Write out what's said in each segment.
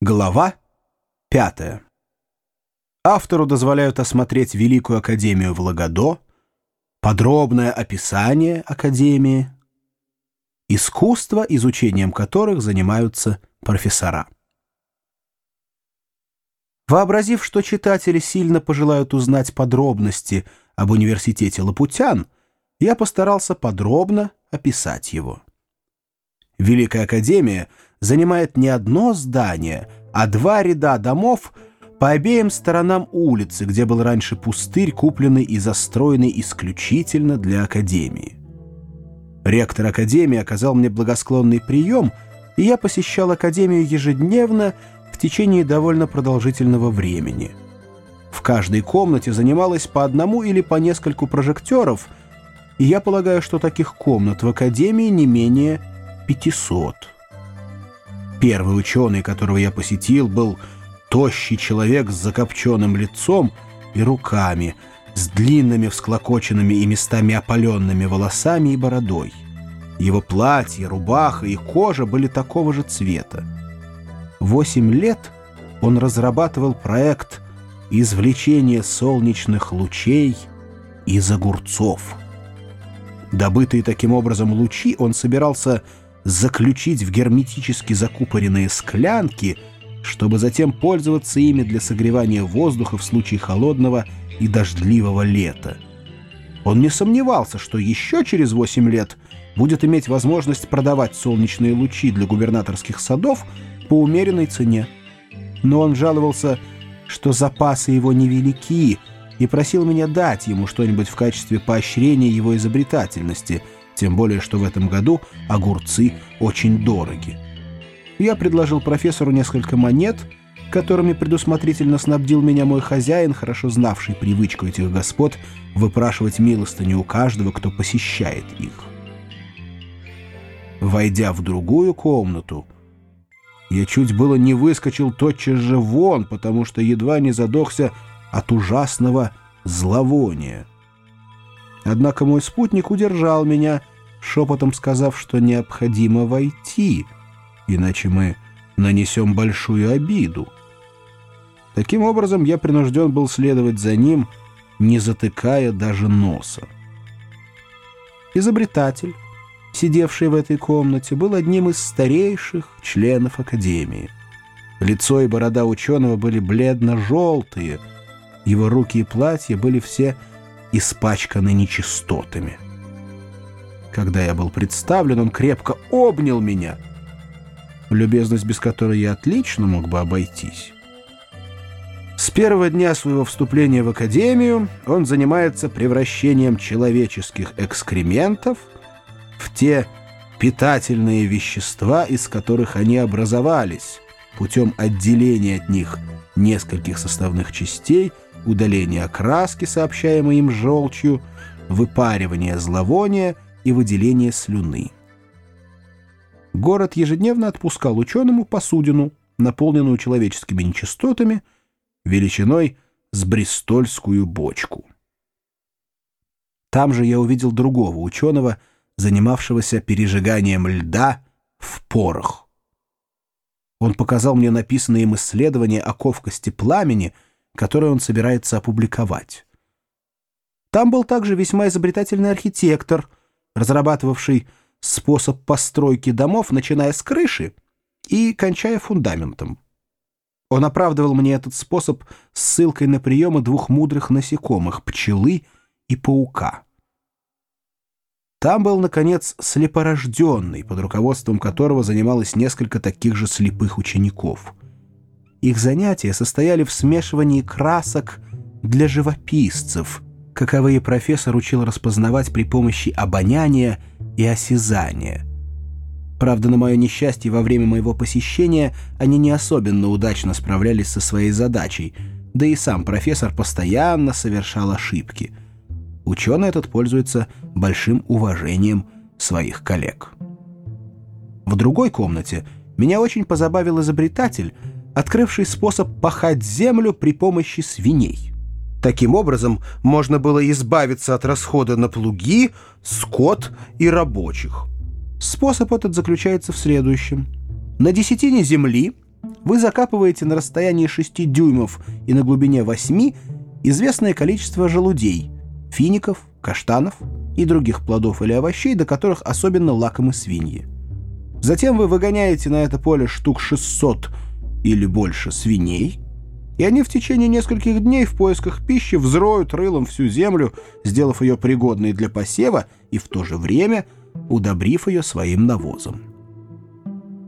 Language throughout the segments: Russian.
Глава 5. Автору дозволяют осмотреть Великую Академию в Лагодо, подробное описание Академии, искусство, изучением которых занимаются профессора. Вообразив, что читатели сильно пожелают узнать подробности об университете Лапутян, я постарался подробно описать его. Великая Академия занимает не одно здание, а два ряда домов по обеим сторонам улицы, где был раньше пустырь, купленный и застроенный исключительно для Академии. Ректор Академии оказал мне благосклонный прием, и я посещал Академию ежедневно в течение довольно продолжительного времени. В каждой комнате занималось по одному или по нескольку прожекторов, и я полагаю, что таких комнат в Академии не менее 500. Первый ученый, которого я посетил, был тощий человек с закопченным лицом и руками, с длинными всклокоченными и местами опаленными волосами и бородой. Его платье, рубаха и кожа были такого же цвета. Восемь лет он разрабатывал проект извлечения солнечных лучей из огурцов. Добытые таким образом лучи он собирался заключить в герметически закупоренные склянки, чтобы затем пользоваться ими для согревания воздуха в случае холодного и дождливого лета. Он не сомневался, что еще через 8 лет будет иметь возможность продавать солнечные лучи для губернаторских садов по умеренной цене. Но он жаловался, что запасы его невелики, и просил меня дать ему что-нибудь в качестве поощрения его изобретательности — тем более, что в этом году огурцы очень дороги. Я предложил профессору несколько монет, которыми предусмотрительно снабдил меня мой хозяин, хорошо знавший привычку этих господ выпрашивать милостыню у каждого, кто посещает их. Войдя в другую комнату, я чуть было не выскочил тотчас же вон, потому что едва не задохся от ужасного зловония. Однако мой спутник удержал меня, шепотом сказав, что необходимо войти, иначе мы нанесем большую обиду. Таким образом, я принужден был следовать за ним, не затыкая даже носа. Изобретатель, сидевший в этой комнате, был одним из старейших членов Академии. Лицо и борода ученого были бледно-желтые, его руки и платья были все испачканы нечистотами. Когда я был представлен, он крепко обнял меня, любезность без которой я отлично мог бы обойтись. С первого дня своего вступления в академию он занимается превращением человеческих экскрементов в те питательные вещества, из которых они образовались, путем отделения от них нескольких составных частей, удаления окраски, сообщаемой им желчью, выпаривания зловония и выделения слюны. Город ежедневно отпускал ученому посудину, наполненную человеческими нечистотами, величиной с бристольскую бочку. Там же я увидел другого ученого, занимавшегося пережиганием льда в порох. Он показал мне написанные им исследования о ковкости пламени, которые он собирается опубликовать. Там был также весьма изобретательный архитектор, разрабатывавший способ постройки домов, начиная с крыши и кончая фундаментом. Он оправдывал мне этот способ ссылкой на приемы двух мудрых насекомых — пчелы и паука. Там был, наконец, слепорожденный, под руководством которого занималось несколько таких же слепых учеников. Их занятия состояли в смешивании красок для живописцев, каковые профессор учил распознавать при помощи обоняния и осязания. Правда, на мое несчастье, во время моего посещения они не особенно удачно справлялись со своей задачей, да и сам профессор постоянно совершал ошибки — ученый этот пользуется большим уважением своих коллег. В другой комнате меня очень позабавил изобретатель, открывший способ пахать землю при помощи свиней. Таким образом, можно было избавиться от расхода на плуги, скот и рабочих. Способ этот заключается в следующем. На десятине земли вы закапываете на расстоянии 6 дюймов и на глубине 8 известное количество желудей, фиников, каштанов и других плодов или овощей, до которых особенно лакомы свиньи. Затем вы выгоняете на это поле штук 600 или больше свиней, и они в течение нескольких дней в поисках пищи взроют рылом всю землю, сделав ее пригодной для посева и в то же время удобрив ее своим навозом.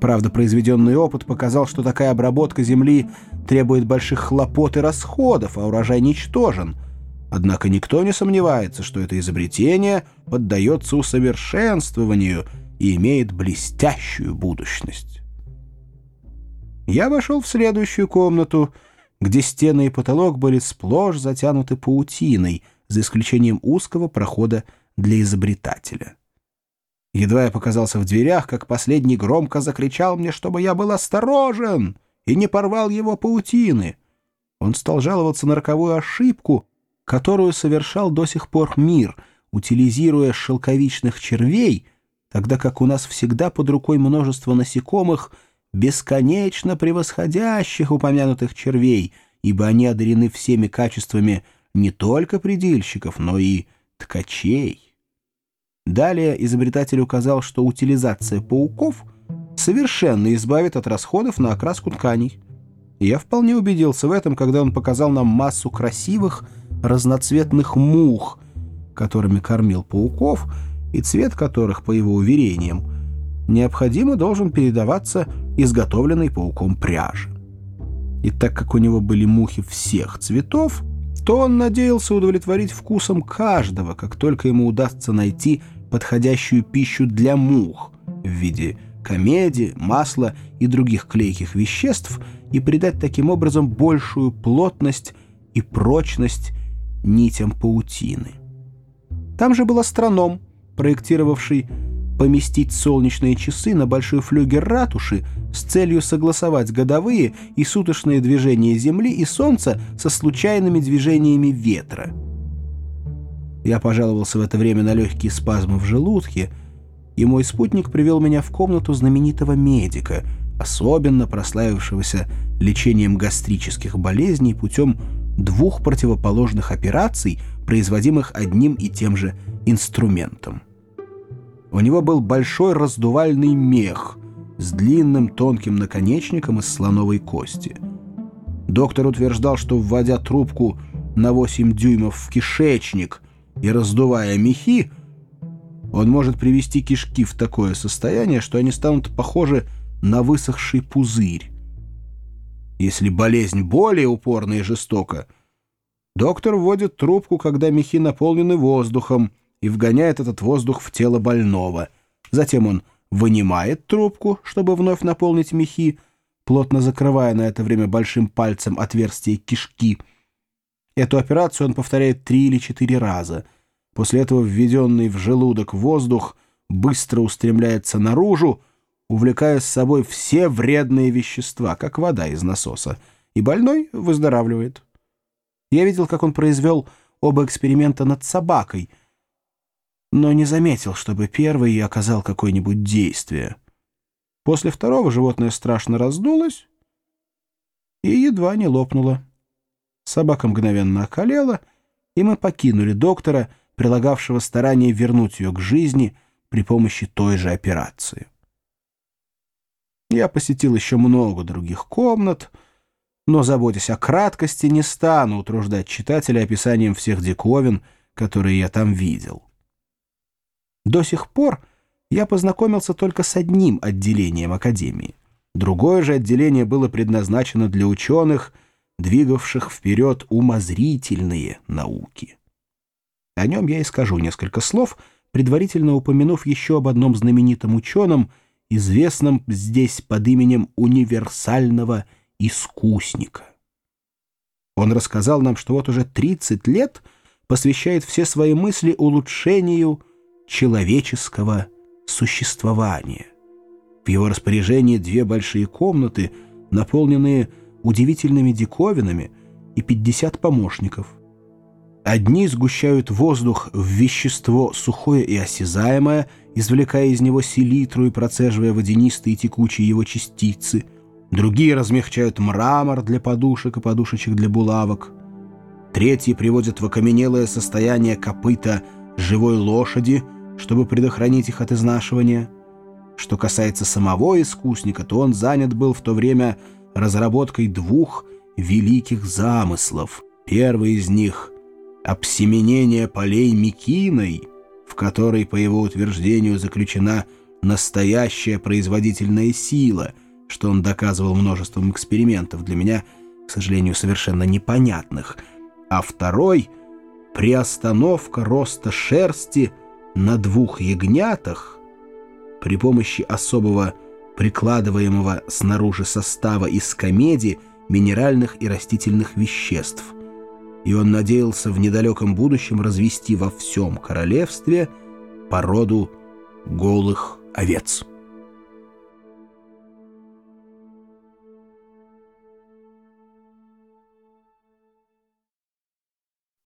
Правда, произведенный опыт показал, что такая обработка земли требует больших хлопот и расходов, а урожай ничтожен. Однако никто не сомневается, что это изобретение поддается усовершенствованию и имеет блестящую будущность. Я вошел в следующую комнату — где стены и потолок были сплошь затянуты паутиной, за исключением узкого прохода для изобретателя. Едва я показался в дверях, как последний громко закричал мне, чтобы я был осторожен и не порвал его паутины. Он стал жаловаться на роковую ошибку, которую совершал до сих пор мир, утилизируя шелковичных червей, тогда как у нас всегда под рукой множество насекомых — бесконечно превосходящих упомянутых червей, ибо они одарены всеми качествами не только предельщиков, но и ткачей. Далее изобретатель указал, что утилизация пауков совершенно избавит от расходов на окраску тканей. Я вполне убедился в этом, когда он показал нам массу красивых разноцветных мух, которыми кормил пауков, и цвет которых, по его уверениям, необходимо должен передаваться изготовленной пауком пряжи. И так как у него были мухи всех цветов, то он надеялся удовлетворить вкусом каждого, как только ему удастся найти подходящую пищу для мух в виде комедии, масла и других клейких веществ и придать таким образом большую плотность и прочность нитям паутины. Там же был астроном, проектировавший поместить солнечные часы на большой флюгер ратуши с целью согласовать годовые и суточные движения Земли и Солнца со случайными движениями ветра. Я пожаловался в это время на легкие спазмы в желудке, и мой спутник привел меня в комнату знаменитого медика, особенно прославившегося лечением гастрических болезней путем двух противоположных операций, производимых одним и тем же инструментом. У него был большой раздувальный мех с длинным тонким наконечником из слоновой кости. Доктор утверждал, что, вводя трубку на 8 дюймов в кишечник и раздувая мехи, он может привести кишки в такое состояние, что они станут похожи на высохший пузырь. Если болезнь более упорна и жестока, доктор вводит трубку, когда мехи наполнены воздухом, и вгоняет этот воздух в тело больного. Затем он вынимает трубку, чтобы вновь наполнить мехи, плотно закрывая на это время большим пальцем отверстие кишки. Эту операцию он повторяет три или четыре раза. После этого введенный в желудок воздух быстро устремляется наружу, увлекая с собой все вредные вещества, как вода из насоса, и больной выздоравливает. Я видел, как он произвел оба эксперимента над собакой — но не заметил, чтобы первый оказал какое-нибудь действие. После второго животное страшно раздулось и едва не лопнуло. Собака мгновенно околела, и мы покинули доктора, прилагавшего старание вернуть ее к жизни при помощи той же операции. Я посетил еще много других комнат, но, заботясь о краткости, не стану утруждать читателя описанием всех диковин, которые я там видел. До сих пор я познакомился только с одним отделением Академии. Другое же отделение было предназначено для ученых, двигавших вперед умозрительные науки. О нем я и скажу несколько слов, предварительно упомянув еще об одном знаменитом ученом, известном здесь под именем универсального искусника. Он рассказал нам, что вот уже 30 лет посвящает все свои мысли улучшению человеческого существования. В его распоряжении две большие комнаты, наполненные удивительными диковинами, и 50 помощников. Одни сгущают воздух в вещество сухое и осязаемое, извлекая из него селитру и процеживая водянистые текучие его частицы. Другие размягчают мрамор для подушек и подушечек для булавок. Третьи приводят в окаменелое состояние копыта живой лошади, чтобы предохранить их от изнашивания. Что касается самого искусника, то он занят был в то время разработкой двух великих замыслов. Первый из них — обсеменение полей Микиной, в которой, по его утверждению, заключена настоящая производительная сила, что он доказывал множеством экспериментов для меня, к сожалению, совершенно непонятных, а второй — приостановка роста шерсти на двух ягнятах при помощи особого прикладываемого снаружи состава из комедии минеральных и растительных веществ. И он надеялся в недалеком будущем развести во всем королевстве породу голых овец.